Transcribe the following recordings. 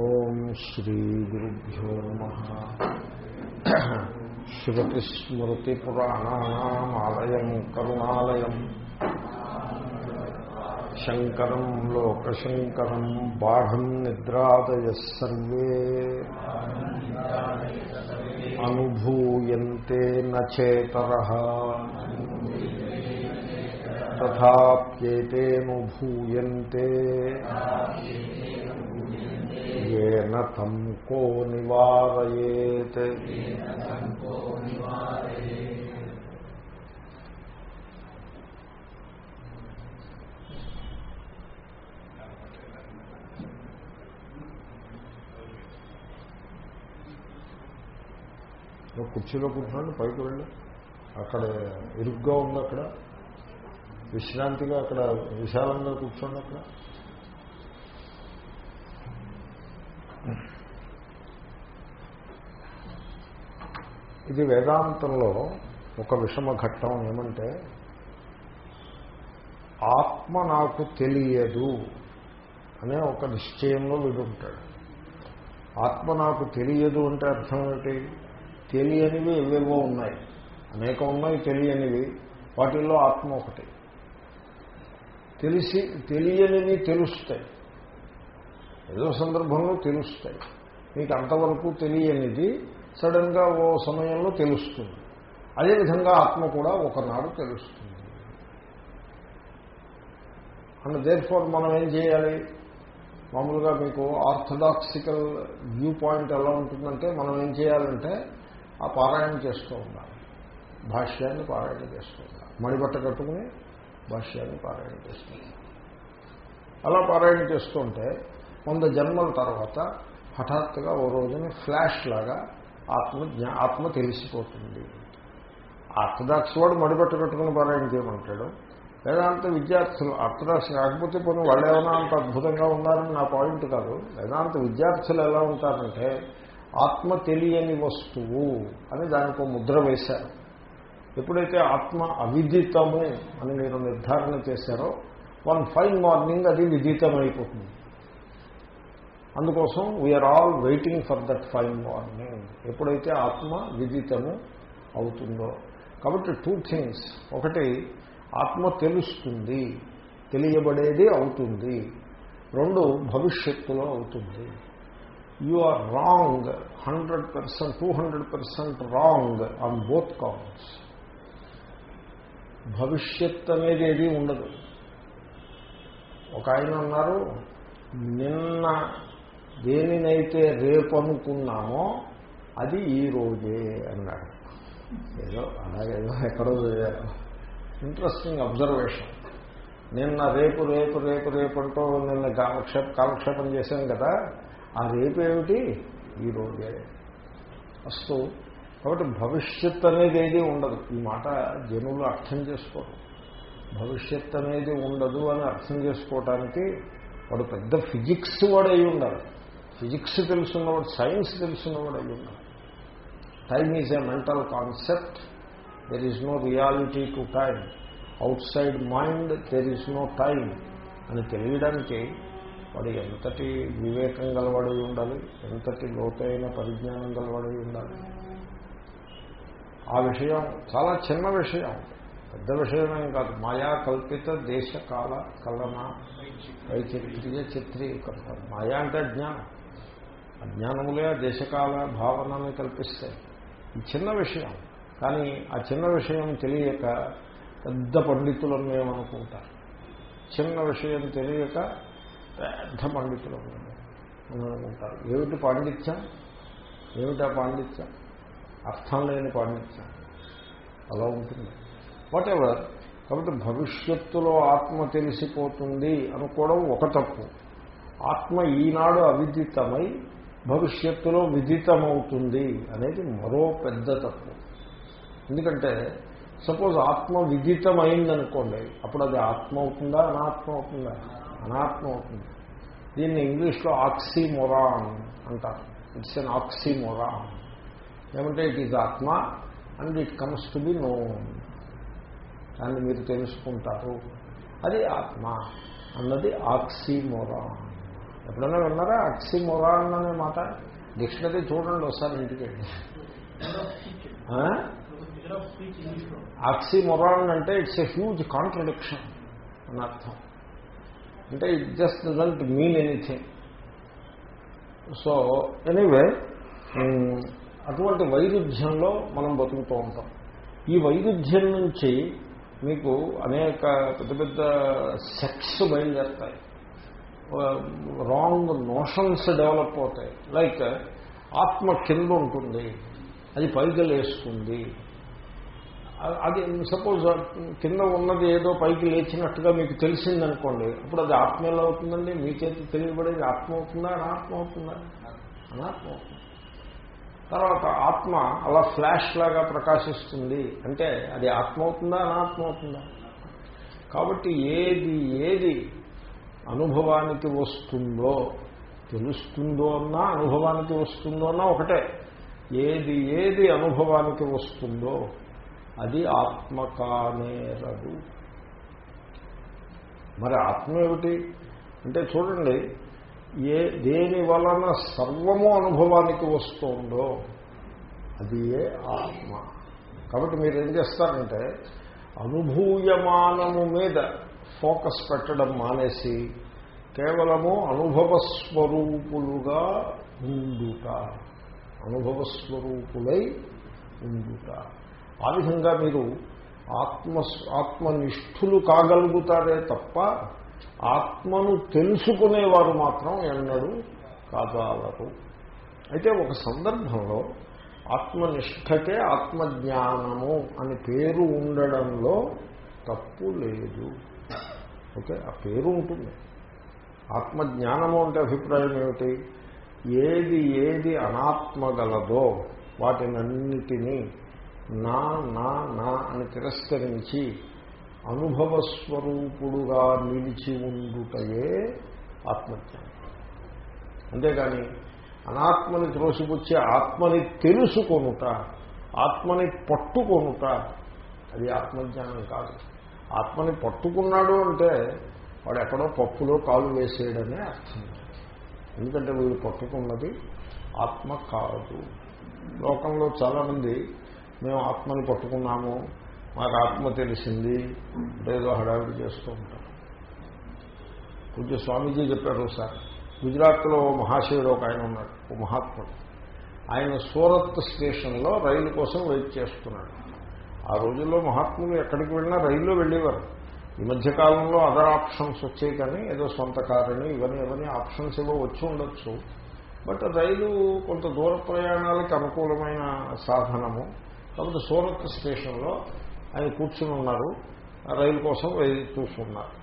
ఓం శ్రీ గురుభ్యో నమ. శ్రుతిస్మృతిపురాణానామాలయం కరుణాలయం. శంకరం లోకశంకరం బాఢం నిద్రాదయ సర్వే. అనుభూయంతే నేతర తథాప్యేతేనుభూయంతే. ఏన తం కో నివారయేత్. కుర్చీలో కూర్చోండి పైకి వెళ్ళి. అక్కడ ఇరుగ్గా ఉంది అక్కడ. విశ్రాంతిగా అక్కడ విశాలంగా కూర్చోండి అక్కడ. ఇది వేదాంతంలో ఒక విషమ ఘట్టం ఏమంటే ఆత్మ నాకు తెలియదు అనే ఒక నిశ్చయంలో వీడుంటాడు ఆత్మ నాకు తెలియదు అంటే అర్థం ఏమిటి? తెలియనివి ఎవేవో ఉన్నాయి. అనేక ఉన్నాయి తెలియనివి. వాటిల్లో ఆత్మ ఒకటి. తెలిసి తెలియనివి తెలుస్తాయి. ఏదో సందర్భంలో తెలుస్తాయి. మీకు అంతవరకు తెలియనిది సడన్గా ఓ సమయంలో తెలుస్తుంది. అదేవిధంగా ఆత్మ కూడా ఒకనాడు తెలుస్తుంది. అండ్ దేర్ ఫోర్ మనం ఏం చేయాలి? మామూలుగా మీకు ఆర్థడాక్సికల్ వ్యూ పాయింట్ ఎలా ఉంటుందంటే మనం ఏం చేయాలంటే ఆ పారాయణ చేస్తూ ఉండాలి. భాష్యాన్ని పారాయణ చేస్తూ ఉండాలి. మడిబట్ట కట్టుకుని భాష్యాన్ని పారాయణ చేస్తూ అలా పారాయణ చేస్తుంటే వంద జన్మల తర్వాత హఠాత్తుగా ఓ రోజున ఫ్లాష్ లాగా ఆత్మ జ్ఞా ఆత్మ తెలిసిపోతుంది. ఆర్థడాక్స్ వాడు మడిబట్ట కట్టుకుని పారాయణ చేయమంటాడు వేదాంత విద్యార్థులు ఆర్థడాక్స్ కాకపోతే పోనీ వాళ్ళు ఏమైనా అంత అద్భుతంగా ఉన్నారని నా పాయింట్ కాదు. వేదాంత విద్యార్థులు ఎలా ఉంటారంటే ఆత్మ తెలియని వస్తువు అని దానికి ముద్ర వేశారు. ఎప్పుడైతే ఆత్మ అవిదితము అని మీరు నిర్ధారణ చేశారో వన్ ఫైన్ మార్నింగ్ అది విదితమైపోతుంది. అయిపోతుంది అందుకోసం we're all waiting for that fine morning ఎప్పుడైతే ఆత్మ విదితము అవుతుందో. కాబట్టి టూ థింగ్స్ ఒకటి ఆత్మ తెలుస్తుంది తెలియబడేది అవుతుంది. రెండు భవిష్యత్తులో అవుతుంది. You are wrong hundred percent two hundred percent wrong on both counts భవిష్యత్ అనేది ఏది ఉండదు. ఒక ఆయన అన్నారు నిన్న దేనినైతే రేపు అనుకున్నామో అది ఈ రోజే అన్నాడు. ఏదో అలాగేదో ఎక్కడో ఇంట్రెస్టింగ్ అబ్జర్వేషన్ నిన్న రేపు రేపు రేపు రేపు అంటూ నిన్న కాలక్షేప కాలక్షేపం చేశాం కదా ఆ రేపు ఏమిటి? ఈ రోజే. కాబట్టి భవిష్యత్ అనేది ఏది ఉండదు. ఈ మాట జనులు అర్థం చేసుకోరు. భవిష్యత్ అనేది ఉండదు అని అర్థం చేసుకోవటానికి వాడు పెద్ద ఫిజిక్స్ వాడు అయి ఉండాలి. ఫిజిక్స్ తెలుసున్నవాడు సైన్స్ తెలుసున్నవాడు అయి ఉండాలి time is a mental concept there is no reality to time outside mind there is no time అని తెలియడానికి వాడు ఎంతటి వివేకం గలవాడై ఉండాలి ఎంతటి లోతైన పరిజ్ఞానం గలవాడై ఉండాలి. ఆ విషయం చాలా చిన్న విషయం. పెద్ద విషయమేం కాదు. మాయా కల్పిత దేశకాల కలన వైచిత్రీయ చిత్రీకృతం మాయా అంటే అజ్ఞానం. అజ్ఞానములే దేశకాల భావనని కల్పిస్తాయి. ఈ చిన్న విషయం. కానీ ఆ చిన్న విషయం తెలియక పెద్ద పండితులను మేమనుకుంటారు చిన్న విషయం తెలియక పెద్ద పండితులు అనుకుంటారు ఏమిటి పాండిత్యం? ఏమిటా పాండిత్యం? అర్థం లేని పాండిత్యం. అలా ఉంటుంది. వాట్ ఎవర్ కాబట్టి భవిష్యత్తులో ఆత్మ తెలిసిపోతుంది అనుకోవడం ఒక తప్పు. ఆత్మ ఈనాడు అవిదితమై భవిష్యత్తులో విదితమవుతుంది అనేది మరో పెద్ద తత్వం ఎందుకంటే సపోజ్ ఆత్మ విదితమైందనుకోండి అప్పుడు అది ఆత్మ అవుతుందా అనాత్మ అవుతుందా? అనాత్మ అవుతుంది. దీన్ని ఇంగ్లీష్లో ఆక్సిమొరాన్ అంటారు. It's an oxymoron. ఏమంటే ఇట్ ఈజ్ ఆత్మ and it comes to be know దాన్ని మీరు తెలుసుకుంటారు. అది ఆత్మ అన్నది ఆక్సిమొరాన్. ఎప్పుడైనా విన్నారా? అక్సిమొరాన్ అనే మాట? డిక్షనరీ చూడండి ఒకసారి ఇంటికి. ఆక్సిమొరాన్ అంటే ఇట్స్ ఎ హ్యూజ్ కాంట్రడిక్షన్ అని అర్థం. అంటే it just doesn't mean anything so anyway అటువంటి వైరుధ్యంలో మనం బతుకుతూ ఉంటాం. ఈ వైరుధ్యం నుంచి మీకు అనేక పెద్ద పెద్ద సెక్స్ బయలుదేరుతాయి. రాంగ్ నోషన్స్ డెవలప్ అవుతాయి. లైక్ ఆత్మ కింద ఉంటుంది అది పైకి లేస్తుంది. అది సపోజ్ కింద ఉన్నది ఏదో పైకి లేచినట్టుగా మీకు తెలిసిందనుకోండి అప్పుడు అది ఆత్మ ఎలా అవుతుందండి? చేతి తెలియబడేది ఆత్మ అవుతుందా? అనాత్మ అవుతుందా? అనాత్మ అవుతుంది. తర్వాత ఆత్మ అలా ఫ్లాష్ లాగా ప్రకాశిస్తుంది అంటే అది ఆత్మ అవుతుందా? అనాత్మ అవుతుందా? కాబట్టి ఏది ఏది అనుభవానికి వస్తుందో తెలుస్తుందో అన్నా అనుభవానికి వస్తుందో అన్నా ఒకటే. ఏది ఏది అనుభవానికి వస్తుందో అది ఆత్మ కానేరదు మరి ఆత్మ ఏమిటి? అంటే చూడండి ఏ దేని వలన సర్వము అనుభవానికి వస్తుందో అది ఏ ఆత్మ. కాబట్టి మీరు ఏం చేస్తారంటే అనుభూయమానము మీద ఫోకస్ పెట్టడం మానేసి కేవలము అనుభవస్వరూపులుగా ఉండుట. అనుభవస్వరూపులై ఉండుట. ఆ విధంగా మీరు ఆత్మ ఆత్మనిష్ఠులు కాగలుగుతారే తప్ప ఆత్మను తెలుసుకునేవారు మాత్రం ఎన్నడూ కాగలరు. అయితే ఒక సందర్భంలో ఆత్మనిష్టకే ఆత్మజ్ఞానము అని పేరు ఉండడంలో తప్పు లేదు. ఓకే ఆ పేరు ఉంటుంది. ఆత్మజ్ఞానము అంటే అభిప్రాయం ఏమిటి? ఏది ఏది అనాత్మగలదో వాటినన్నిటినీ నా నా నా అని తిరస్కరించి అనుభవస్వరూపుడుగా నిలిచి ఉండుటయే ఆత్మజ్ఞానం. అంతేగాని అనాత్మని త్రోసిపుచ్చి ఆత్మని తెలుసుకొనుట ఆత్మని పట్టుకొనుట అది ఆత్మజ్ఞానం కాదు. ఆత్మని పట్టుకున్నాడు అంటే వాడు ఎక్కడో పప్పులో కాలు వేసేయడమే అర్థం. ఎందుకంటే వీడు పట్టుకున్నది ఆత్మ కాదు. లోకంలో చాలామంది మేము ఆత్మని పట్టుకున్నాము మాకు ఆత్మ తెలిసింది ఏదో హడావిడి చేస్తూ ఉంటాం కొంచెం స్వామీజీ చెప్పారు సార్ గుజరాత్లో మహాశివుడు ఒక ఆయన ఉన్నాడు ఓ మహాత్ముడు. ఆయన సూరత్ స్టేషన్లో రైలు కోసం వెయిట్ చేస్తున్నాడు. ఆ రోజుల్లో మహాత్ములు ఎక్కడికి వెళ్ళినా రైల్లో వెళ్ళేవారు. ఈ మధ్యకాలంలో అదర్ ఆప్షన్స్ వచ్చాయి కానీ ఏదో సొంత కారని ఇవన్నీ ఇవన్నీ ఆప్షన్స్ ఏవో వచ్చి ఉండొచ్చు. బట్ రైలు కొంత దూర ప్రయాణాలకు అనుకూలమైన సాధనము. కాబట్టి సూరత్ స్టేషన్లో ఆయన కూర్చుని ఉన్నారు. రైలు కోసం చూస్తున్నారు.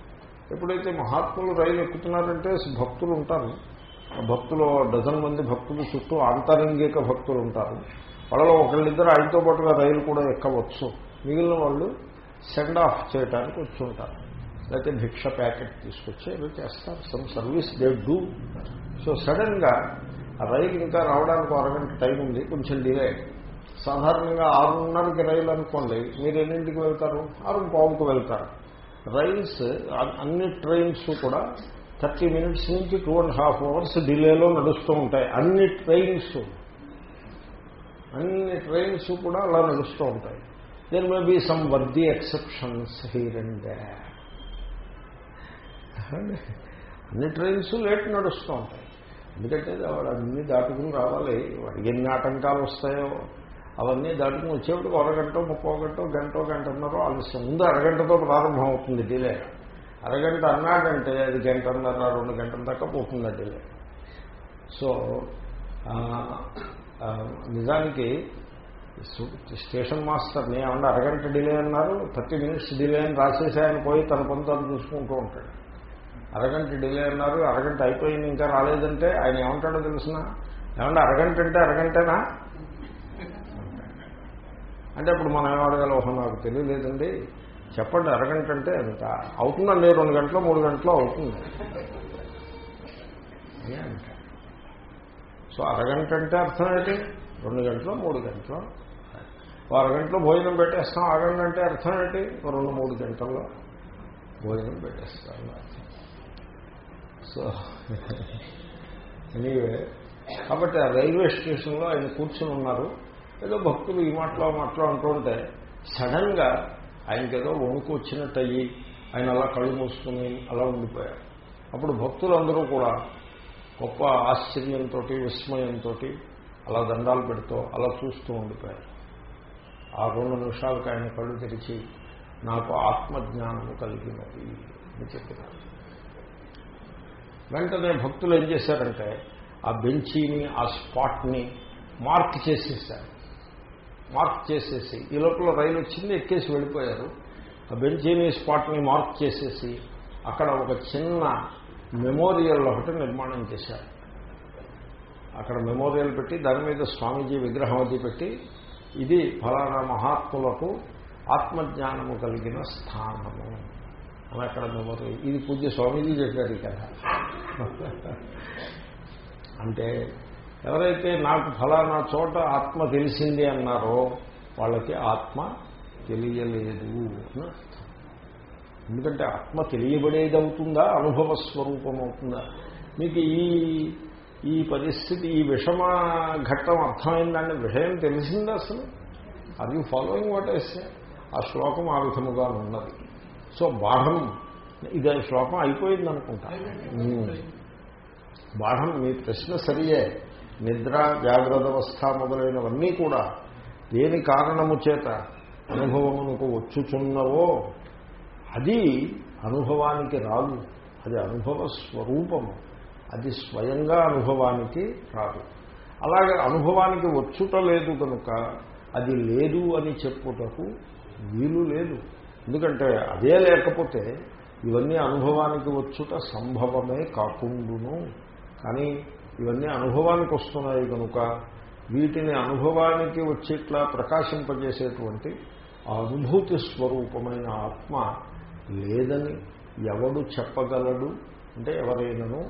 ఎప్పుడైతే మహాత్ములు రైలు ఎక్కుతున్నారంటే భక్తులు ఉంటారు. భక్తులు డజన్ మంది భక్తులు చుట్టూ ఆంతరంగిక భక్తులు ఉంటారు. వాళ్ళలో ఒకళ్ళిద్దరు ఆయనతో పాటుగా రైలు కూడా ఎక్కవచ్చు. మిగిలిన వాళ్ళు సెండ్ ఆఫ్ చేయడానికి వచ్చి ఉంటారు లేకపోతే భిక్ష ప్యాకెట్ తీసుకొచ్చి ఏదో చేస్తారు. Some service they do so సడన్గా రైలు ఇంకా రావడానికి అరగంట టైం ఉంది. కొంచెం డిలే సాధారణంగా ఆరున్నరకి రైలు అనుకోండి. మీరు ఎన్నింటికి వెళ్తారు? ఆరు పావుకు వెళ్తారు. రైల్స్ అన్ని ట్రైన్స్ కూడా థర్టీ మినిట్స్ నుంచి టూ అండ్ హాఫ్ అవర్స్ డిలేలో నడుస్తూ ఉంటాయి. అన్ని ట్రైన్స్ అన్ని ట్రైన్స్ కూడా అలా నడుస్తూ ఉంటాయి. There may be some worthy exceptions here and అన్ని ట్రైన్స్ లేట్ నడుస్తూ ఉంటాయి. ఎందుకంటే వాడు అన్ని దాటుకుని రావాలి. వాడికి ఎన్ని ఆటంకాలు వస్తాయో అవన్నీ దాటుకుని వచ్చేప్పుడు అరగంట ముప్పో గంట గంట గంటన్నరో ఆలస్యం. ముందు అరగంటతో ప్రారంభం అవుతుంది డిలే. అరగంట అన్నాడంటే అది గంటన్నర రెండు గంటల దాకా పోతుంది డిలే. సో నిజానికి స్టేషన్ మాస్టర్ని ఏమన్నా అరగంట డిలే అన్నారు థర్టీ మినిట్స్ డిలే అని రాసేసాయని పోయి తన పని తను చూసుకుంటూ ఉంటాడు. అరగంట డిలే అన్నారు అరగంట అయిపోయింది ఇంకా రాలేదంటే ఆయన ఏమంటాడో తెలిసిన? ఏమన్నా అరగంట అంటే అరగంటేనా? అంటే అప్పుడు మనం ఏమడగల ఓహో నాకు తెలియలేదండి. చెప్పండి అరగంట అంటే ఎంత? అవుతుందండి రెండు గంటలు మూడు గంటలు అవుతుంది. అని అంటే సో అరగంట అంటే అర్థం ఏంటి? రెండు గంటలు మూడు గంటలు. అరగంటలో భోజనం పెట్టేస్తాం అరగంట అంటే అర్థం ఏంటి? రెండు మూడు గంటల్లో భోజనం పెట్టేస్తాం. సో ఎనీవే కాబట్టి ఆ రైల్వే స్టేషన్లో ఆయన కూర్చుని ఉన్నారు. ఏదో భక్తులు ఈ మాటలో మాటలో అంటుంటే సడన్గా ఆయనకి ఏదో వణుకు వచ్చినట్టు అయ్యి ఆయన అలా కళ్ళు మూసుకుని అలా ఉండిపోయారు. అప్పుడు భక్తులందరూ కూడా గొప్ప ఆశ్చర్యంతో విస్మయంతో అలా దండాలు పెడుతూ అలా చూస్తూ ఉండిపోయారు. ఆ రెండు నిమిషాలకు ఆయన కళ్ళు తెరిచి నాకు ఆత్మజ్ఞానము కలిగినది అని చెప్పినారు. వెంటనే భక్తులు ఏం చేశారంటే ఆ బెంచీని ఆ స్పాట్ని మార్క్ చేసేసారు మార్క్ చేసేసి ఈ లోపల రైలు వచ్చింది ఎక్కేసి వెళ్ళిపోయారు. ఆ బెంచీని స్పాట్ని మార్క్ చేసేసి అక్కడ ఒక చిన్న మెమోరియల్ ఒకటి నిర్మాణం చేశారు. అక్కడ మెమోరియల్ పెట్టి దాని మీద స్వామీజీ విగ్రహం అది పెట్టి ఇది ఫలానా మహాత్ములకు ఆత్మజ్ఞానము కలిగిన స్థానము. అని అక్కడ మెమోరియల్ ఇది పూజ్య స్వామీజీ చెప్పారు కదా అంటే ఎవరైతే నాకు ఫలానా చోట ఆత్మ తెలిసింది అన్నారో వాళ్ళకి ఆత్మ తెలియలేదు. అని ఎందుకంటే ఆత్మ తెలియబడేది అవుతుందా అనుభవ స్వరూపం అవుతుందా మీకు ఈ ఈ పరిస్థితి ఈ విషమ ఘట్టం అర్థమైందంటే విషయం తెలిసిందా అసలు? Are you following what I say ఆ శ్లోకం ఆ విధముగా ఉన్నది. సో బాఢం ఇది శ్లోకం అయిపోయింది. అనుకుంటా బాఢం మీ ప్రశ్న సరియే. నిద్ర జాగ్రత్త అవస్థ మొదలైనవన్నీ కూడా దేని కారణము చేత అనుభవమునకు వచ్చుచున్నవో అది అనుభవానికి రాదు. అది అనుభవ స్వరూపము అది స్వయంగా అనుభవానికి రాదు. అలాగే అనుభవానికి వచ్చుట లేదు కనుక అది లేదు అని చెప్పుటకు వీలు లేదు. ఎందుకంటే అదే లేకపోతే ఇవన్నీ అనుభవానికి వచ్చుట సంభవమే కాకుండును. కానీ ఇవన్నీ అనుభవానికి వస్తున్నాయి కనుక వీటిని అనుభవానికి వచ్చేట్లా ప్రకాశింపజేసేటువంటి ఆ అనుభూతి స్వరూపమైన ఆత్మ లేదని ఎవడు చెప్పగలడు? అంటే ఎవరైనాను?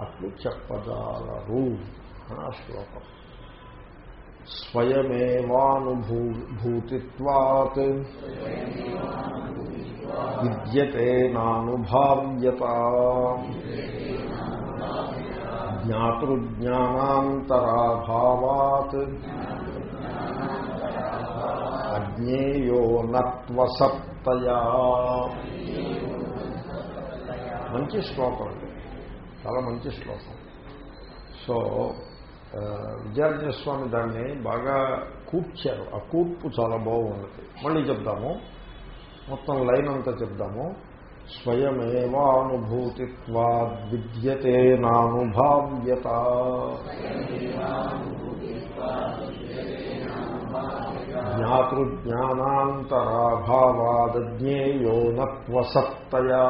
అట్లు చెప్పగలరు. అని ఆ శ్లోకం. స్వయమేవానుభూతిత్వాత్ విద్యతే నానుభావ్యత. జ్ఞాతృజ్ఞానాంతరాభావాత్ అజ్ఞేయో నత్వసత్తయా. మంచి శ్లోకం అండి చాలా మంచి శ్లోకం. సో విద్యార్థస్వామి దాన్ని బాగా కూర్చారు. ఆ కూర్పు చాలా బాగున్నది మళ్ళీ చెప్దాము. మొత్తం లైన్ అంతా చెప్దాము. స్వయమేవానుభూతిత్వా విద్యతే నానుభావ్యత. జ్ఞాతృజ్ఞానాంతరాభావాదజ్ఞేయో నత్వసత్తయా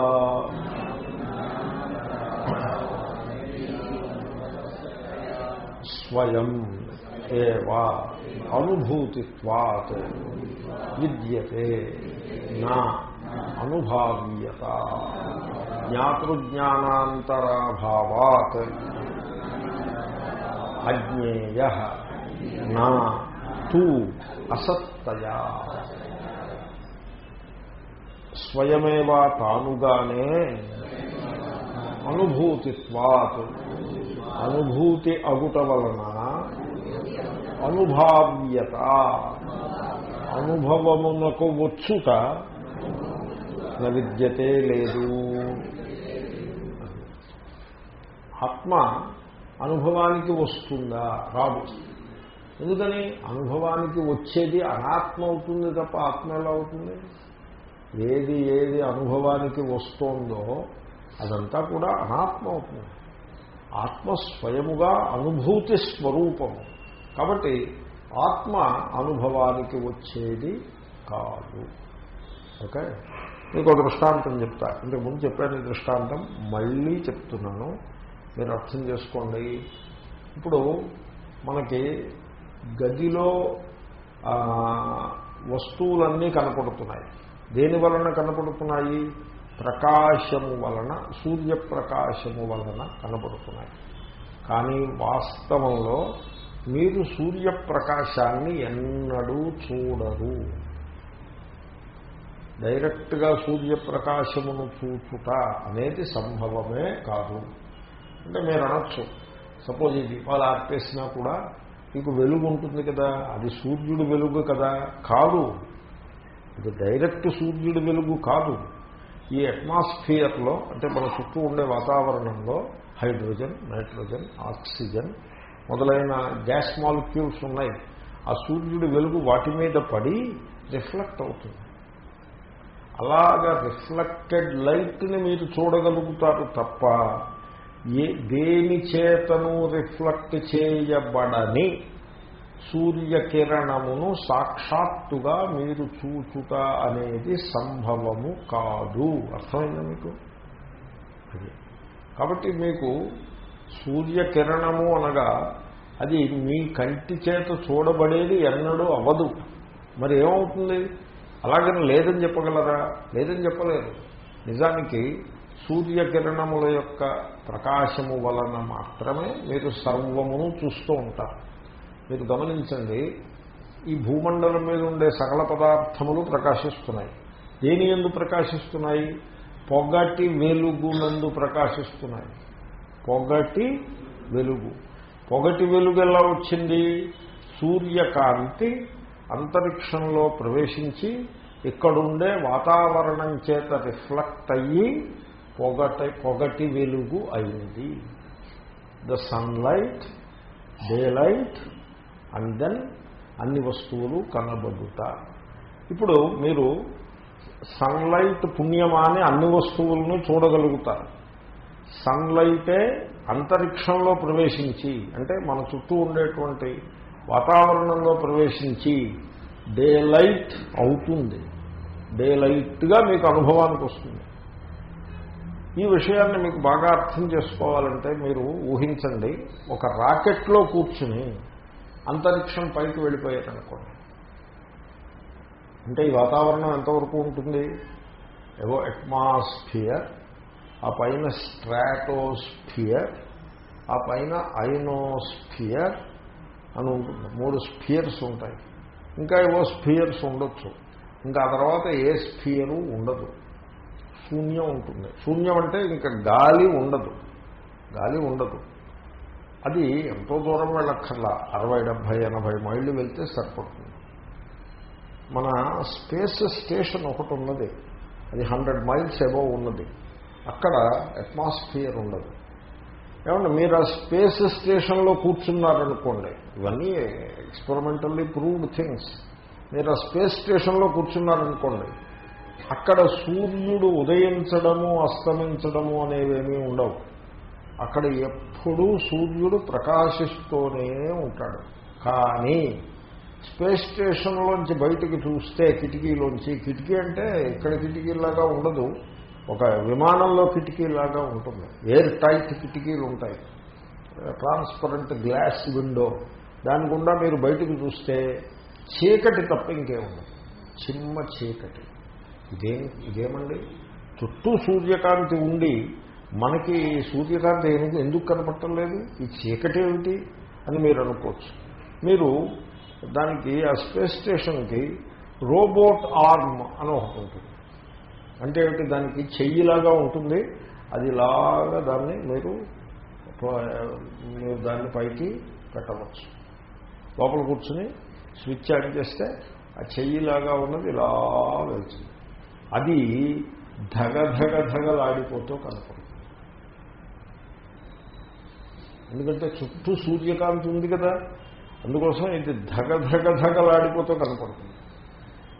స్వయం ఏవా అనుభూతిత్వాత్ విద్యతే నా అనుభావ్యత జ్ఞాతృజ్ఞానాంతరాభావాత్ అజ్ఞేయ నా తూ అసత్తయా. స్వయమేవా తానుగానే అనుభూతిత్వాత్. అనుభూతి అగుట వలన అనుభావ్యత. అనుభవమునకు వచ్చుట విద్యతే లేదు. ఆత్మ అనుభవానికి వస్తుందా? రాబోతుంది ఎందుకని? అనుభవానికి వచ్చేది అనాత్మ అవుతుంది తప్ప ఆత్మ ఎలా అవుతుంది? ఏది ఏది అనుభవానికి వస్తోందో అదంతా కూడా అనాత్మ అవుతుంది. ఆత్మ స్వయముగా అనుభూతి స్వరూపము కాబట్టి ఆత్మ అనుభవానికి వచ్చేది కాదు. ఓకే? మీకు ఒక దృష్టాంతం చెప్తా. ఇంతకుముందు చెప్పాను ఈ దృష్టాంతం. మళ్ళీ చెప్తున్నాను. మీరు అర్థం చేసుకోండి. ఇప్పుడు మనకి గదిలో వస్తువులన్నీ కనపడుతున్నాయి. దేని వలన కనపడుతున్నాయి? ప్రకాశము వలన సూర్యప్రకాశము వలన కనపడుతున్నాయి. కానీ వాస్తవంలో మీరు సూర్యప్రకాశాన్ని ఎన్నడూ చూడరు. డైరెక్ట్గా సూర్యప్రకాశమును చూచుట అనేది సంభవమే కాదు. అంటే మీరు అనొచ్చు. సపోజ్ ఈ దీపాలు ఆర్పేసినా కూడా మీకు వెలుగు ఉంటుంది కదా అది సూర్యుడు వెలుగు కదా కాదు. ఇది డైరెక్ట్ సూర్యుడు వెలుగు కాదు. ఈ అట్మాస్ఫియర్లో అంటే మన చుట్టూ ఉండే వాతావరణంలో హైడ్రోజన్ నైట్రోజన్ ఆక్సిజన్ మొదలైన గ్యాస్ మాలిక్యూల్స్ ఉన్నాయి. ఆ సూర్యుడి వెలుగు వాటి మీద పడి రిఫ్లెక్ట్ అవుతుంది. అలాగా రిఫ్లెక్టెడ్ లైట్ని మీరు చూడగలుగుతారు తప్ప దేని చేతను రిఫ్లెక్ట్ చేయబడని సూర్యకిరణమును సాక్షాత్తుగా మీరు చూచుట అనేది సంభవము కాదు. అర్థమైందా మీకు? కాబట్టి మీకు సూర్యకిరణము అనగా అది మీ కంటి చేత చూడబడేది ఎన్నడూ అవ్వదు మరి ఏమవుతుంది? అలాగని లేదని చెప్పగలరా? లేదని చెప్పలేదు నిజానికి సూర్యకిరణముల యొక్క ప్రకాశము వలన మాత్రమే మీరు సర్వమును చూస్తూ ఉంటారు. మీరు గమనించండి ఈ భూమండలం మీద ఉండే సకల పదార్థములు ప్రకాశిస్తున్నాయి. దేని ఎందు ప్రకాశిస్తున్నాయి? పొగటి వెలుగునందు ప్రకాశిస్తున్నాయి. పొగటి వెలుగు. పొగటి వెలుగు ఎలా వచ్చింది? సూర్యకాంతి అంతరిక్షంలో ప్రవేశించి ఇక్కడుండే వాతావరణం చేత రిఫ్లెక్ట్ అయ్యి పొగట పొగటి వెలుగు అయింది. The sunlight daylight and then అన్ని వస్తువులు కనబడుట. ఇప్పుడు మీరు సన్లైట్ పుణ్యమా అని అన్ని వస్తువులను చూడగలుగుతారు. సన్లైటే అంతరిక్షంలో ప్రవేశించి అంటే మన చుట్టూ ఉండేటువంటి వాతావరణంలో ప్రవేశించి డే లైట్ అవుతుంది. డే లైట్గా మీకు అనుభవానికి వస్తుంది. ఈ విషయాన్ని మీకు బాగా అర్థం చేసుకోవాలంటే మీరు ఊహించండి. ఒక రాకెట్లో కూర్చుని అంతరిక్షం పైకి వెళ్ళిపోయారనుకోండి అంటే ఈ వాతావరణం ఎంతవరకు ఉంటుంది? ఏవో అట్మాస్ఫియర్ ఆ పైన స్ట్రాటోస్ఫియర్ ఆ పైన ఐనోస్ఫియర్ అని ఉంటుంది. మూడు స్ఫియర్స్ ఉంటాయి. ఇంకా ఏవో స్ఫియర్స్ ఉండొచ్చు. ఇంకా ఆ తర్వాత ఏ స్ఫియరు ఉండదు. శూన్యం ఉంటుంది. శూన్యం అంటే ఇంకా గాలి ఉండదు. గాలి ఉండదు. అది ఎంతో దూరం వెళ్ళక్కర్లా. అరవై డెబ్భై ఎనభై మైళ్ళు వెళ్తే సరిపడుతుంది మన స్పేస్ స్టేషన్ ఒకటి ఉన్నది. అది హండ్రెడ్ మైల్స్ ఎబో ఉన్నది. అక్కడ అట్మాస్ఫియర్ ఉండదు. ఏమంటే మీరు ఆ స్పేస్ స్టేషన్లో కూర్చున్నారనుకోండి ఇవన్నీ ఎక్స్పెరిమెంటల్లీ ప్రూవ్డ్ థింగ్స్ మీరు ఆ స్పేస్ స్టేషన్లో కూర్చున్నారనుకోండి అక్కడ సూర్యుడు ఉదయించడము అస్తమించడము అనేవేమీ ఉండవు. అక్కడ ఎప్పుడూ సూర్యుడు ప్రకాశిస్తూనే ఉంటాడు. కానీ స్పేస్ స్టేషన్లోంచి బయటికి చూస్తే కిటికీలోంచి కిటికీ అంటే ఇక్కడ కిటికీలాగా ఉండదు. ఒక విమానంలో కిటికీలాగా ఉంటుంది. ఎయిర్ టైట్ కిటికీలు ఉంటాయి. Transparent glass window. దాని గుండా మీరు బయటకు చూస్తే చీకటి తప్ప ఇంకేముండదు. చిమ్మ చీకటి. ఇదే ఇదేమండి? చుట్టూ సూర్యకాంతి ఉండి మనకి సూర్యకాంతి ఏమిటి ఎందుకు కనపడటం లేదు? ఈ చీకటి ఏమిటి అని మీరు అనుకోవచ్చు. మీరు దానికి ఆ స్పేస్ స్టేషన్కి రోబోట్ ఆర్మ్ అని ఒకటి ఉంటుంది. అంటే ఏమిటి? దానికి చెయ్యిలాగా ఉంటుంది. అది ఇలాగా దాన్ని మీరు మీరు దాన్ని పైకి పెట్టవచ్చు. లోపల కూర్చుని స్విచ్ ఆన్ చేస్తే ఆ చెయ్యిలాగా ఉన్నది ఇలా వెళ్తుంది. అది ధగ ధగలాడిపోతూ కనపడుతుంది. ఎందుకంటే చుట్టూ సూర్యకాంతి ఉంది కదా అందుకోసం ఇది ధగ ధగలాడిపోతూ కనపడుతుంది.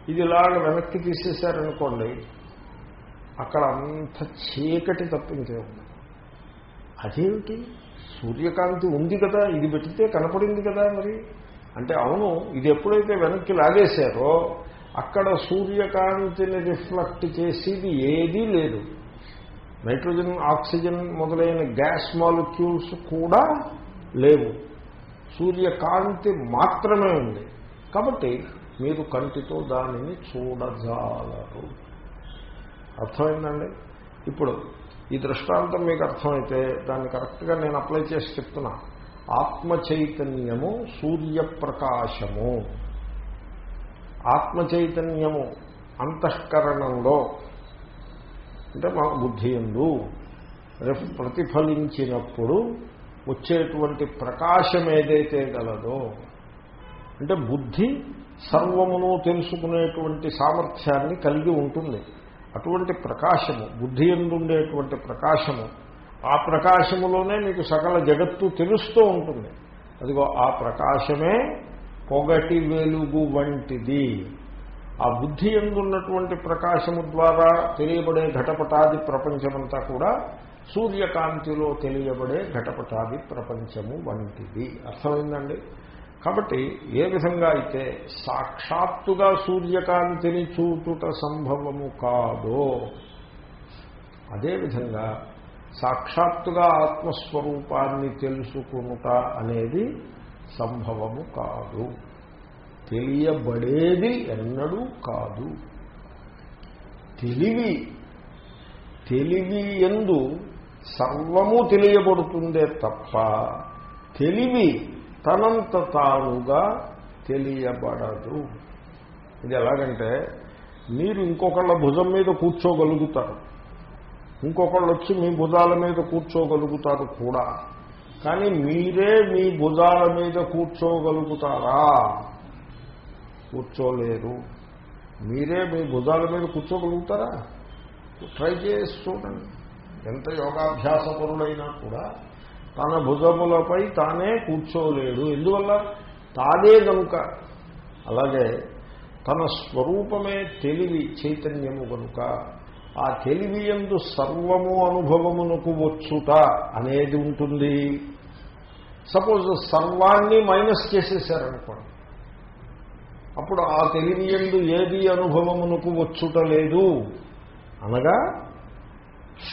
ఇది ఇలాగ వెనక్కి తీసేశారనుకోండి అక్కడ అంత చీకటి తప్పించే ఉంది. అదేమిటి? సూర్యకాంతి ఉంది కదా ఇది పెట్టితే కనపడింది కదా మరి? అంటే అవును ఇది ఎప్పుడైతే వెనక్కి లాగేశారో అక్కడ సూర్యకాంతిని రిఫ్లెక్ట్ చేసేది ఏదీ లేదు. నైట్రోజన్ ఆక్సిజన్ మొదలైన గ్యాస్ మాలిక్యూల్స్ కూడా లేవు. సూర్యకాంతి మాత్రమే ఉంది. కాబట్టి మీరు కంటితో దానిని చూడజాలరు. అర్థమైందండి? ఇప్పుడు ఈ దృష్టాంతం మీకు అర్థమైతే దాన్ని కరెక్ట్గా నేను అప్లై చేసి చెప్తున్నా. ఆత్మ చైతన్యము సూర్యప్రకాశము. ఆత్మ చైతన్యము అంతఃకరణంలో అంటే మా బుద్ధి ఎందు ప్రతిఫలించినప్పుడు వచ్చేటువంటి ప్రకాశం ఏదైతే గలదో అంటే బుద్ధి సర్వమును తెలుసుకునేటువంటి సామర్థ్యాన్ని కలిగి ఉంటుంది. అటువంటి ప్రకాశము బుద్ధి ఎందుండేటువంటి ప్రకాశము ఆ ప్రకాశములోనే మీకు సకల జగత్తు తెలుస్తూ ఉంటుంది. అదిగో ఆ ప్రకాశమే పొగటి వెలుగు వంటిది. ఆ బుద్ధి ఎందున్నటువంటి ప్రకాశము ద్వారా తెలియబడే ఘటపటాది ప్రపంచమంతా కూడా సూర్యకాంతిలో తెలియబడే ఘటపటాది ప్రపంచము వంటిది. అర్థమైందండి? కాబట్టి ఏ విధంగా అయితే సాక్షాత్తుగా సూర్యకాంతిని చూచుట సంభవము కాదో అదేవిధంగా సాక్షాత్తుగా ఆత్మస్వరూపాన్ని తెలుసుకునుట అనేది సంభవము కాదు. తెలియబడేది ఎన్నడూ కాదు. తెలివి తెలివి ఎందు సర్వము తెలియబడుతుందే తప్ప తెలివి తనంత తానుగా తెలియబడదు. ఇది ఎలాగంటే మీరు ఇంకొకళ్ళ భుజం మీద కూర్చోగలుగుతారు. ఇంకొకళ్ళు వచ్చి మీ భుజాల మీద కూర్చోగలుగుతారు కూడా. కానీ మీరే మీ భుజాల మీద కూర్చోగలుగుతారా? కూర్చోలేరు. మీరే మీ భుజాల మీద కూర్చోగలుగుతారా? ట్రై చేసి చూడండి. ఎంత యోగాభ్యాసపరుడైనా కూడా తన భుజములపై తానే కూర్చోలేడు. ఎందువల్ల? తానే కనుక అలాగే తన స్వరూపమే తెలివి చైతన్యము కనుక ఆ తెలివి ఎందు సర్వము అనుభవమునకు వచ్చుట అనేది ఉంటుంది. సపోజ్ సర్వాన్ని మైనస్ చేసేసారనుకోండి అప్పుడు ఆ తెలివి ఎందు ఏది అనుభవమునకు వచ్చుట లేదు. అనగా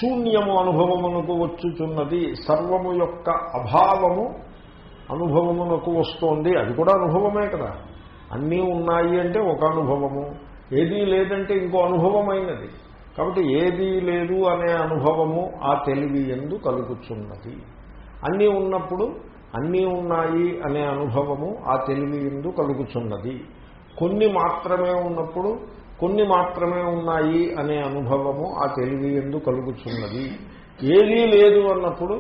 శూన్యము అనుభవమునకు వచ్చుచున్నది సర్వము యొక్క అభావము అనుభవమునకు వస్తోంది. అది కూడా అనుభవమే కదా. అన్నీ ఉన్నాయి అంటే ఒక అనుభవము. ఏదీ లేదంటే ఇంకో అనుభవమైనది. కాబట్టి ఏదీ లేదు అనే అనుభవము ఆ తెలివి ఎందు కలుగుచున్నది. అన్నీ ఉన్నప్పుడు అన్నీ ఉన్నాయి అనే అనుభవము ఆ తెలివి ఎందు కలుగుచున్నది. కొన్ని మాత్రమే ఉన్నప్పుడు కొన్ని మాత్రమే ఉన్నాయి అనే అనుభవము ఆ తెలివి ఎందు కలుగుచున్నది. ఏదీ లేదు అన్నప్పుడు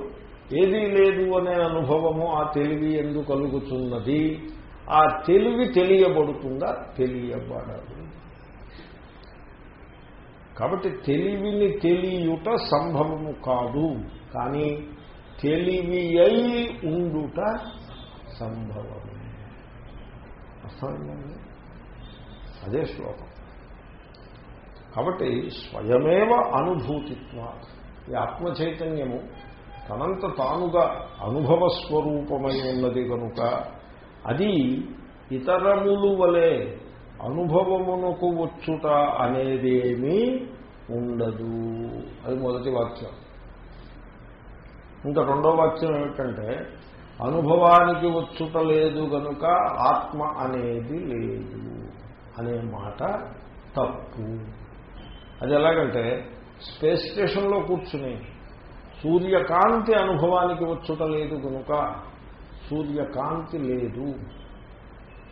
ఏదీ లేదు అనే అనుభవము ఆ తెలివి ఎందు కలుగుతున్నది ఆ తెలివి తెలియబడుతుందా? తెలియబడదు. కాబట్టి తెలివిని తెలియుట సంభవము కాదు. కానీ తెలివి అయి ఉండుట సంభవమే అర్థమైందండి అదే శ్లోకం. కాబట్టి స్వయమేవ అనుభూతిత్వ. ఈ ఆత్మ చైతన్యము తనంత తానుగా అనుభవ స్వరూపమై ఉన్నది కనుక అది ఇతరములు వలె అనుభవమునకు వచ్చుట అనేదేమీ ఉండదు. అది మొదటి వాక్యం. ఇంకా రెండో వాక్యం ఏమిటంటే అనుభవానికి వచ్చుట లేదు కనుక ఆత్మ అనేది లేదు అనే మాట తప్పు. అది ఎలాగంటే స్పేస్ స్టేషన్లో కూర్చుని సూర్యకాంతి అనుభవానికి వచ్చుట లేదు కనుక సూర్యకాంతి లేదు.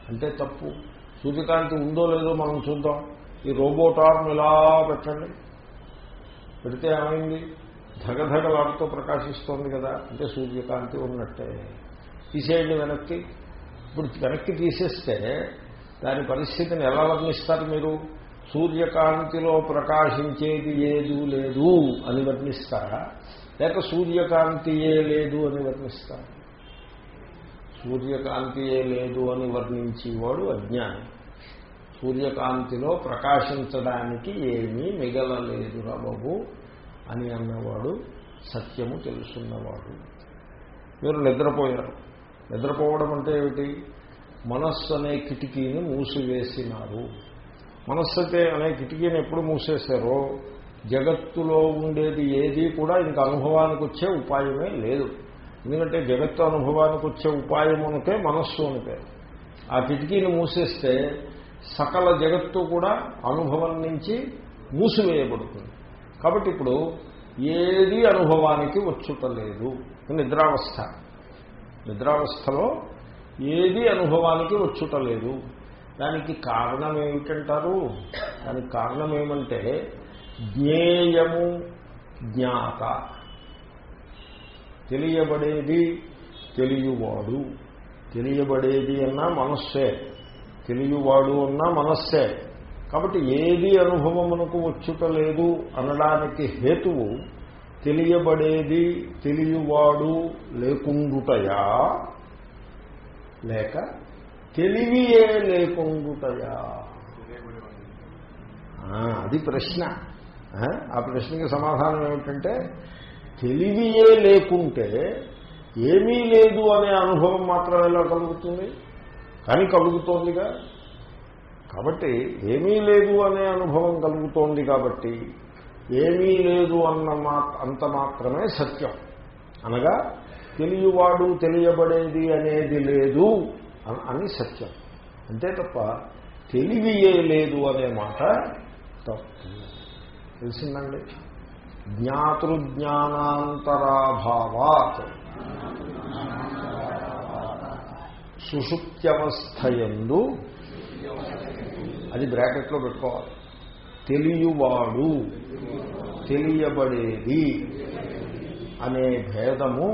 అంటే తప్పు. సూర్యకాంతి ఉందో లేదో మనం చూద్దాం. ఈ రోబోట్ ఆర్మ్ ఇలా పెట్టండి? పెడితే ఏమైంది? ధగధగలాడుతూ ప్రకాశిస్తోంది కదా అంటే సూర్యకాంతి ఉన్నట్టే. తీసేయండి వెనక్కి. ఇప్పుడు వెనక్కి తీసేస్తే దాని పరిస్థితిని ఎలా వర్ణిస్తారు మీరు? సూర్యకాంతిలో ప్రకాశించేది ఏదు లేదు అని వర్ణిస్తారా? లేక సూర్యకాంతియే లేదు అని వర్ణిస్తారా? సూర్యకాంతియే లేదు అని వర్ణించేవాడు అజ్ఞాని. సూర్యకాంతిలో ప్రకాశించడానికి ఏమీ మిగలలేదురా బాబు. అని అన్నవాడు సత్యము తెలుసున్నవాడు. మీరు నిద్రపోయారు. నిద్రపోవడం అంటే ఏమిటి? మనస్సు అనే కిటికీని మూసివేసినారు. మనస్సు అయితే అనే కిటికీని ఎప్పుడు మూసేశారో? జగత్తులో ఉండేది ఏది కూడా ఇంక అనుభవానికి వచ్చే ఉపాయమే లేదు. ఎందుకంటే జగత్తు అనుభవానికి వచ్చే ఉపాయమునకే మనస్సు అనితే ఆ కిటికీని మూసేస్తే సకల జగత్తు కూడా అనుభవం నుంచి మూసివేయబడుతుంది. కాబట్టి ఇప్పుడు ఏది అనుభవానికి వచ్చుటలేదు. నిద్రావస్థ. నిద్రావస్థలో ఏది అనుభవానికి వచ్చుటలేదు. దానికి కారణం ఏమిటంటారు దానికి కారణం ఏమంటే జ్ఞేయము జ్ఞాత. తెలియబడేది తెలియవాడు. తెలియబడేది అన్నా మనస్సే. తెలియవాడు అన్నా మనస్సే. కాబట్టి ఏది అనుభవమునకు వచ్చుటలేదు అనడానికి హేతువు తెలియబడేది తెలియవాడు లేకుండుటయా? లేక తెలివియే లేకుండుటయా? అది ప్రశ్న. ఆ, ఆ ప్రశ్నకి సమాధానం ఏమిటంటే తెలివియే లేకుంటే ఏమీ లేదు అనే అనుభవం మాత్రం ఎలా కలుగుతుంది. కానీ కలుగుతోందిగా? కాబట్టి ఏమీ లేదు అనే అనుభవం కలుగుతోంది కాబట్టి ఏమీ లేదు అన్న మా అంత మాత్రమే సత్యం. అనగా తెలియవాడు తెలియబడేది అనేది లేదు అని సత్యం. అంతే తప్ప తెలివియే లేదు అనే మాట తప్పు. తెలిసిందండి? జ్ఞాతృజ్ఞానాంతరాభావాత్. సుషుప్త్యవస్థయందు అది బ్రాకెట్లో పెట్టుకోవాలి. తెలియవాడు తెలియబడేది అనే భేదము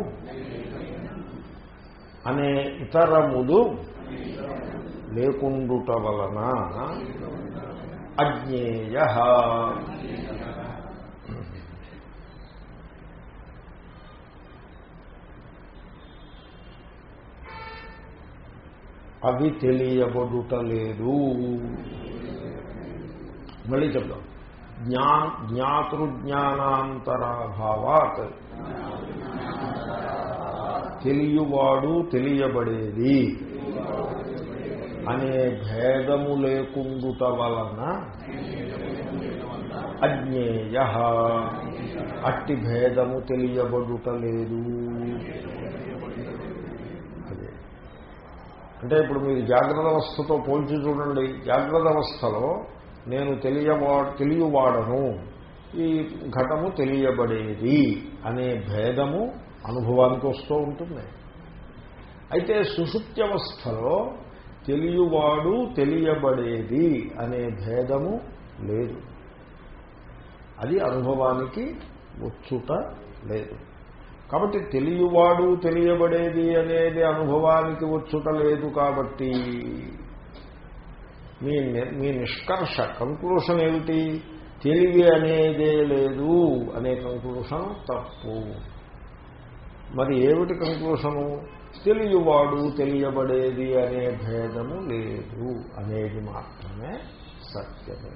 అనే ఇతరములు లేకుండుట వలన అజ్ఞేయ. అవి తెలియబడుట లేదు మళ్ళీ చెప్తాం జ్ఞా జ్ఞాతృజ్ఞానాంతరాభావాత్. తెలియవాడు తెలియబడేది. అనే భేదము లేకుండుట వలన అజ్ఞేయ. అట్టి భేదము తెలియబడుటలేదు లేదు అదే అంటే ఇప్పుడు మీరు జాగ్రత్త అవస్థతో పోల్చి చూడండి. జాగ్రత్త అవస్థలో నేను తెలియవా తెలియవాడను. ఈ ఘటము తెలియబడేది అనే భేదము అనుభవానికి వస్తూ ఉంటుంది. అయితే సుషుప్త్యవస్థలో తెలియవాడు తెలియబడేది అనే భేదము లేదు. అది అనుభవానికి వచ్చుట లేదు. కాబట్టి తెలియవాడు తెలియబడేది అనేది అనుభవానికి వచ్చుట లేదు కాబట్టి మీ మీ నిష్కర్ష కంక్లూషన్ ఏమిటి? తెలివి అనేదే లేదు అనే కంక్లూషన్ తప్పు. మరి ఏమిటి కంక్లూషను తెలియవాడు తెలియబడేది అనే భేదము లేదు అనేది మాత్రమే సత్యమే.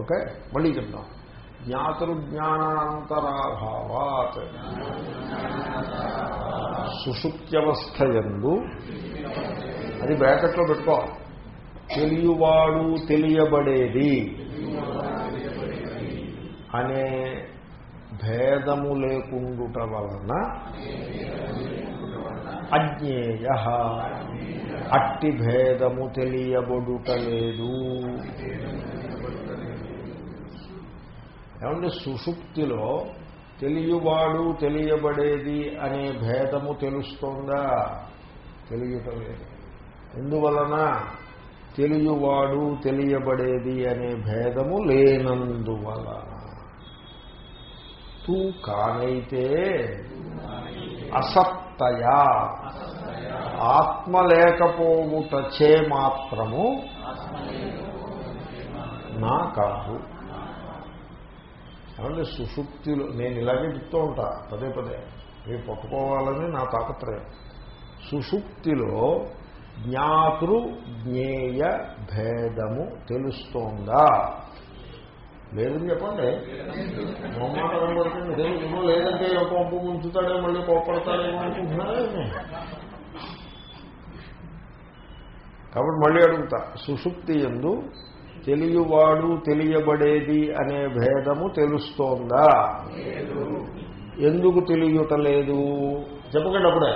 ఓకే? మళ్ళీ చెప్తాం జ్ఞాతృజ్ఞానాంతరాభావాత్. సుషుప్త్యవస్థయందు అది బ్రాకెట్లో పెట్టుకోవాలి తెలియవాడు తెలియబడేది. అనే భేదము లేకుండుట వలన అజ్ఞేయ. అట్టి భేదము తెలియబడుట లేదు. ఏమంటే సుషుప్తిలో తెలియవాడు తెలియబడేది అనే భేదము తెలుస్తోందా? తెలియటం లేదు. ఎందువలన తెలియవాడు తెలియబడేది అనే భేదము లేనందువలన. తూ కానైతే అసత్తయా. ఆత్మ లేకపోవుటచే మాత్రము నా కాదు. ఏమంటే సుషుప్తిలో నేను ఇలాగే చెప్తూ ఉంటా. పదే పదే. మీరు పట్టుకోవాలని నా తాపత్రయం. సుషుప్తిలో జ్ఞాతృ జ్ఞేయ భేదము తెలుస్తోందా? లేదని చెప్పండి. మొమ్మాటం పడుతుంది తెలుగు లేదంటే కొంపు ముంచుతాడే మళ్ళీ కోపడతాడేమో అనుకుంటున్నారా కాబట్టి మళ్ళీ అడుగుతా. సుషుప్తి ఎందు తెలియవాడు తెలియబడేది అనే భేదము తెలుస్తోందా? ఎందుకు తెలియటలేదు? చెప్పకండి అప్పుడే.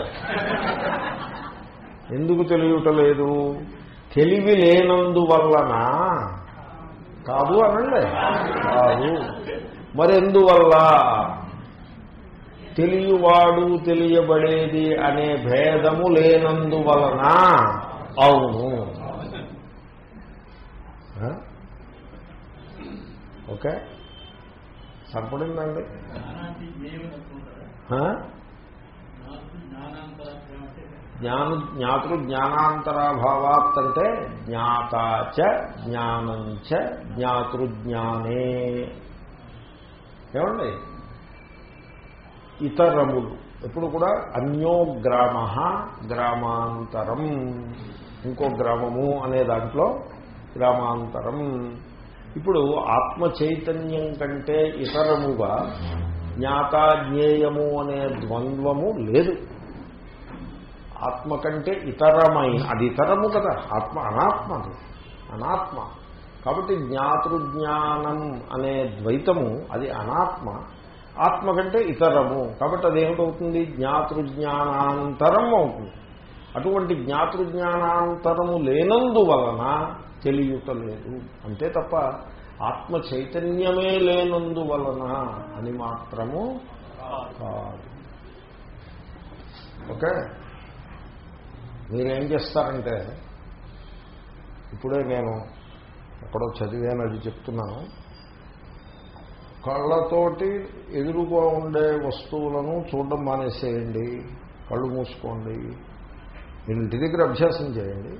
ఎందుకు తెలియటలేదు? తెలివి లేనందువలన కాదు అనండి. కాదు. మరెందువల్ల? తెలియవాడు తెలియబడేది అనే భేదము లేనందువలన అవును. ఓకే. సరిపడిందండి? జ్ఞాను జ్ఞాతృ జ్ఞానాంతరాభావాత్ అంటే జ్ఞాతాచ జ్ఞానంచ జ్ఞాతృజ్ఞానే ఏమండి? ఇతరములు. ఎప్పుడు కూడా అన్యో గ్రామ గ్రామాంతరం. ఇంకో గ్రామము అనే దాంట్లో గ్రామాంతరం. ఇప్పుడు ఆత్మ చైతన్యం కంటే ఇతరముగా జ్ఞాతాజ్ఞేయము అనే ద్వంద్వము లేదు. ఆత్మ కంటే ఇతరమైన అది ఇతరము కదా ఆత్మ అనాత్మ అది అనాత్మ. కాబట్టి జ్ఞాతృజ్ఞానం అనే ద్వైతము అది అనాత్మ. ఆత్మ కంటే ఇతరము. కాబట్టి అదేమిటవుతుంది? జ్ఞాతృజ్ఞానాంతరం అవుతుంది. అటువంటి జ్ఞాతృజ్ఞానాంతరము లేనందువలన తెలియటలేదు. అంతే తప్ప ఆత్మ చైతన్యమే లేనందువలన అని మాత్రము కాదు. ఓకే? మీరేం చేస్తారంటే ఇప్పుడే నేను ఎక్కడో చదివాను అది చెప్తున్నాను. కళ్ళతోటి ఎదురుగా ఉండే వస్తువులను చూడడం మానేసేయండి కళ్ళు మూసుకోండి ఇంటి దగ్గర అభ్యాసం చేయండి.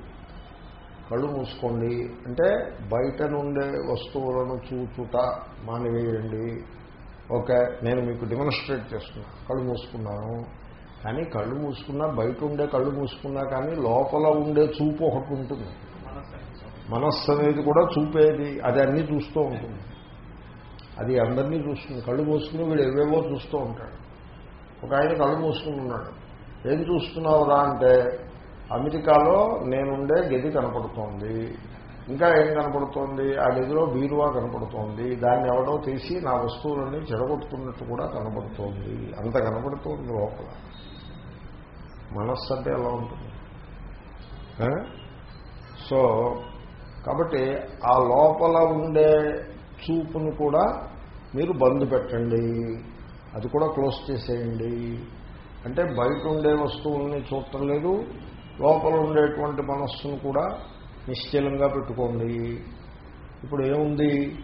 కళ్ళు మూసుకోండి. అంటే బయట నుండే వస్తువులను చూచుట మానివేయండి. ఓకే నేను మీకు డెమోన్స్ట్రేట్ చేస్తున్నా. కళ్ళు మూసుకున్నాను. కానీ కళ్ళు మూసుకున్నా బయట ఉండే కళ్ళు మూసుకున్నా కానీ లోపల ఉండే చూపు ఒకటి ఉంటుంది. మనస్సు అనేది కూడా చూపేది. అది అన్నీ చూస్తూ ఉంటుంది. అది అందరినీ చూస్తుంది. కళ్ళు మూసుకుని వీడు ఏవేవో చూస్తూ ఉంటాడు. ఒక ఆయన కళ్ళు మూసుకుని ఉన్నాడు. ఏం చూస్తున్నావురా అంటే అమెరికాలో నేనుండే గది కనపడుతోంది. ఇంకా ఏం కనపడుతోంది? ఆ గదిలో బీరువా కనపడుతోంది. దాన్ని ఎవడో తీసి నా వస్తువులన్నీ చెడగొట్టుకున్నట్టు కూడా కనపడుతోంది. అంత కనపడుతోంది లోపల. మనస్సు అంటే ఎలా ఉంటుంది? సో కాబట్టి ఆ లోపల ఉండే చూపును కూడా మీరు బంద్ పెట్టండి. అది కూడా క్లోజ్ చేసేయండి. అంటే బయట ఉండే వస్తువుల్ని చూడటం లేదు. లోపల ఉండేటువంటి మనస్సును కూడా నిశ్చలంగా పెట్టుకోండి. ఇప్పుడు ఏముంది?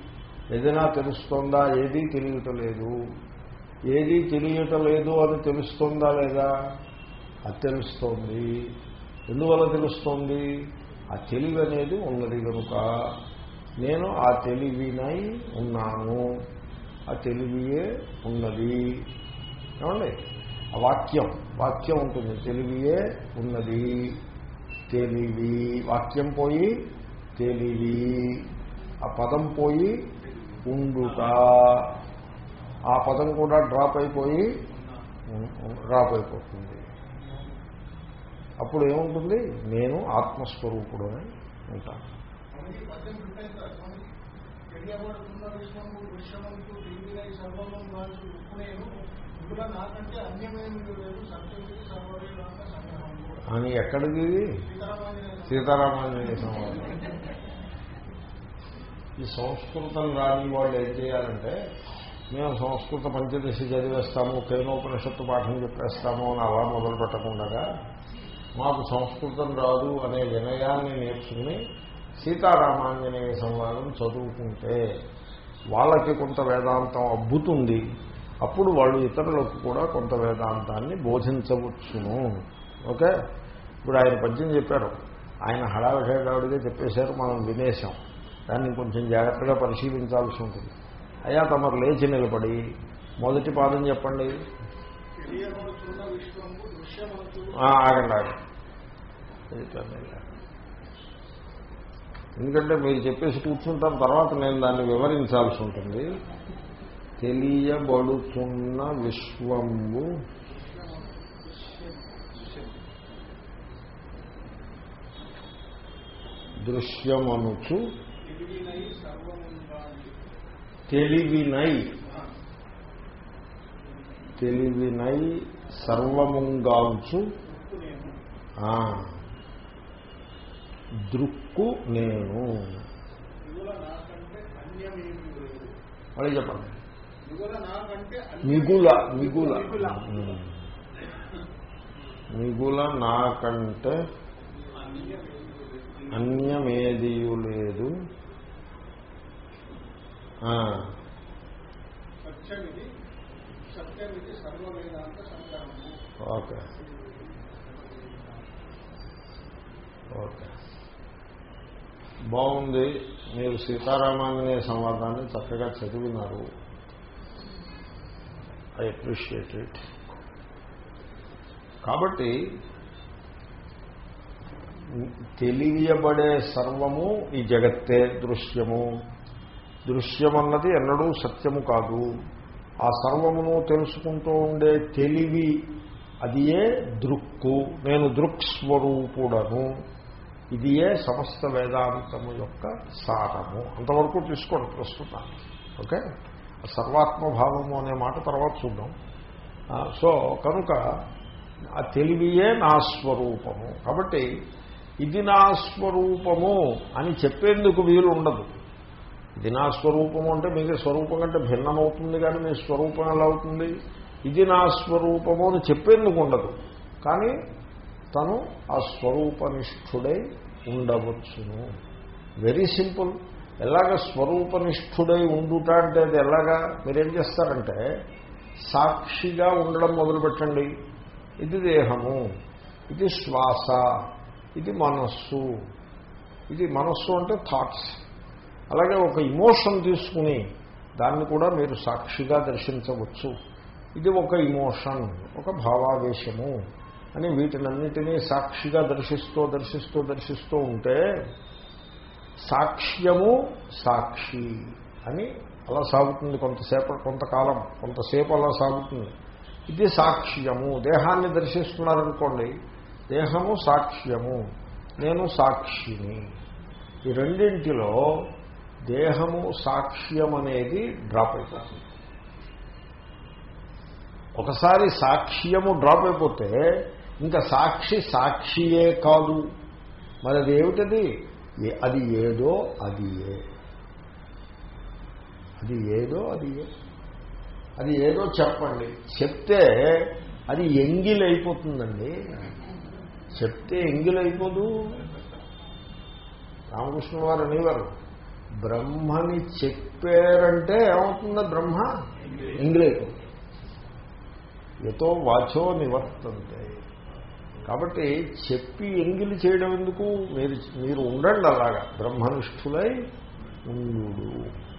ఏదైనా తెలుస్తోందా? ఏదీ తెలియటలేదు. ఏదీ తెలియటలేదు అని తెలుస్తోందా లేదా? అది తెలుస్తోంది. ఎందువల్ల తెలుస్తోంది? ఆ తెలివి అనేది ఉన్నది కనుక నేను ఆ తెలివినై ఉన్నాను. ఆ తెలివియే ఉన్నది. ఏమండి? వాక్యం. వాక్యం ఉంటుంది. తెలివియే ఉన్నది. తెలివి. వాక్యం పోయి తెలివి. ఆ పదం పోయి ఉండుట. ఆ పదం కూడా డ్రాప్ అయిపోయి డ్రాప్ అయిపోతుంది. అప్పుడు ఏముంటుంది? నేను ఆత్మస్వరూపుడు అని ఉంటాను. అని ఎక్కడిది? సీతారామాంజనేయ సంవాదం ఈ సంస్కృతం రాని వాళ్ళు ఏం చేయాలంటే మేము సంస్కృత పంచదశ చదివేస్తాము కేనోపనిషత్తు పాఠం చెప్పేస్తాము అని అలా మొదలు పెట్టకుండా మాకు సంస్కృతం రాదు అనే వినయాన్ని నేర్చుకుని సీతారామాంజనేయ సంవాదం చదువుకుంటే వాళ్ళకి కొంత వేదాంతం అబ్బుతుంది. అప్పుడు వాళ్ళు ఇతరులకు కూడా కొంత వేదాంతాన్ని బోధించవచ్చును. ఓకే? ఇప్పుడు ఆయన పద్యం చెప్పారు. ఆయన హడావిడావిడిగా చెప్పేశారు మనం వినేశాం. దాన్ని కొంచెం జాగ్రత్తగా పరిశీలించాల్సి ఉంటుంది. అయ్యా తమరు లేచి నిలబడి మొదటి పాదం చెప్పండి. ఆగండి ఆగండి. ఎందుకంటే మీరు చెప్పేసి కూర్చుంటాం తర్వాత నేను దాన్ని వివరించాల్సి ఉంటుంది. తెలియబడుతున్న విశ్వము దృశ్యమనుచు తెలివినై తెలివినై సర్వముంగాంచు దృక్కు నేను. మళ్ళీ చెప్పండి. మిగుల మిగుల. మిగుల. నాకంటే అన్యమేదియు లేదు ఓకే. ఓకే. బాగుంది. మీరు సీతారామాంజనేయ సంవాదాన్ని చక్కగా చదివినారు. ఐ అప్రిషియేట్ ఇట్ కాబట్టి తెలియబడే సర్వము ఈ జగత్తే దృశ్యము. దృశ్యమన్నది ఎన్నడూ సత్యము కాదు. ఆ సర్వమును తెలుసుకుంటూ ఉండే తెలివి అది ఏ దృక్కు? నేను దృక్స్వరూపుడను. ఇది ఏ సమస్త వేదాంతము యొక్క సారము. అంతవరకు తీసుకోండి ప్రస్తుతం ఓకే? సర్వాత్మభావము అనే మాట తర్వాత చూద్దాం. సో కనుక ఆ తెలివియే నా స్వరూపము. కాబట్టి ఇది నా స్వరూపము అని చెప్పేందుకు వీలు ఉండదు. ఇది నా స్వరూపము అంటే మీకు స్వరూపం కంటే భిన్నమవుతుంది కానీ మీ స్వరూపం ఎలా అవుతుంది? ఇది నా స్వరూపము అని చెప్పేందుకు ఉండదు. కానీ తను ఆ స్వరూపనిష్ఠుడై ఉండవచ్చును. వెరీ సింపుల్ ఎలాగ స్వరూపనిష్ఠుడై ఉండుట అంటే అది ఎలాగా? మీరేం చేస్తారంటే సాక్షిగా ఉండడం మొదలుపెట్టండి. ఇది దేహము ఇది శ్వాస ఇది మనస్సు. ఇది మనస్సు అంటే థాట్స్. అలాగే ఒక ఇమోషన్ తీసుకుని దాన్ని కూడా మీరు సాక్షిగా దర్శించవచ్చు. ఇది ఒక ఇమోషన్ ఒక భావావేశము అని వీటినన్నిటినీ సాక్షిగా దర్శిస్తూ దర్శిస్తూ దర్శిస్తూ ఉంటే సాక్ష్యము సాక్షి అని అలా సాగుతుంది కొంతసేపు కొంతకాలం కొంతసేపు అలా సాగుతుంది. ఇది సాక్ష్యము. దేహాన్ని దర్శిస్తున్నారనుకోండి దేహము సాక్ష్యము నేను సాక్షిని. ఈ రెండింటిలో దేహము సాక్ష్యం అనేది డ్రాప్ అయిపోతుంది. ఒకసారి సాక్ష్యము డ్రాప్ అయిపోతే ఇంకా సాక్షి సాక్షియే కాదు. మరి అది ఏమిటది? అది ఏదో అది ఏ. అది ఏదో అది ఏ. అది ఏదో చెప్పండి. చెప్తే అది ఎంగిలైపోతుందండి. చెప్తే ఎంగిలైపోదు. రామకృష్ణ వారు అనేవారు బ్రహ్మని చెప్పారంటే ఏమవుతుందో బ్రహ్మ? ఎంగిలైపోతుంది. ఎతో వాచో నివర్తంతే. కాబట్టి చెప్పి ఎంగిలి చేయడం ఎందుకు? మీరు మీరు ఉండండి అలాగా. బ్రహ్మనిష్ఠులై ఉండు.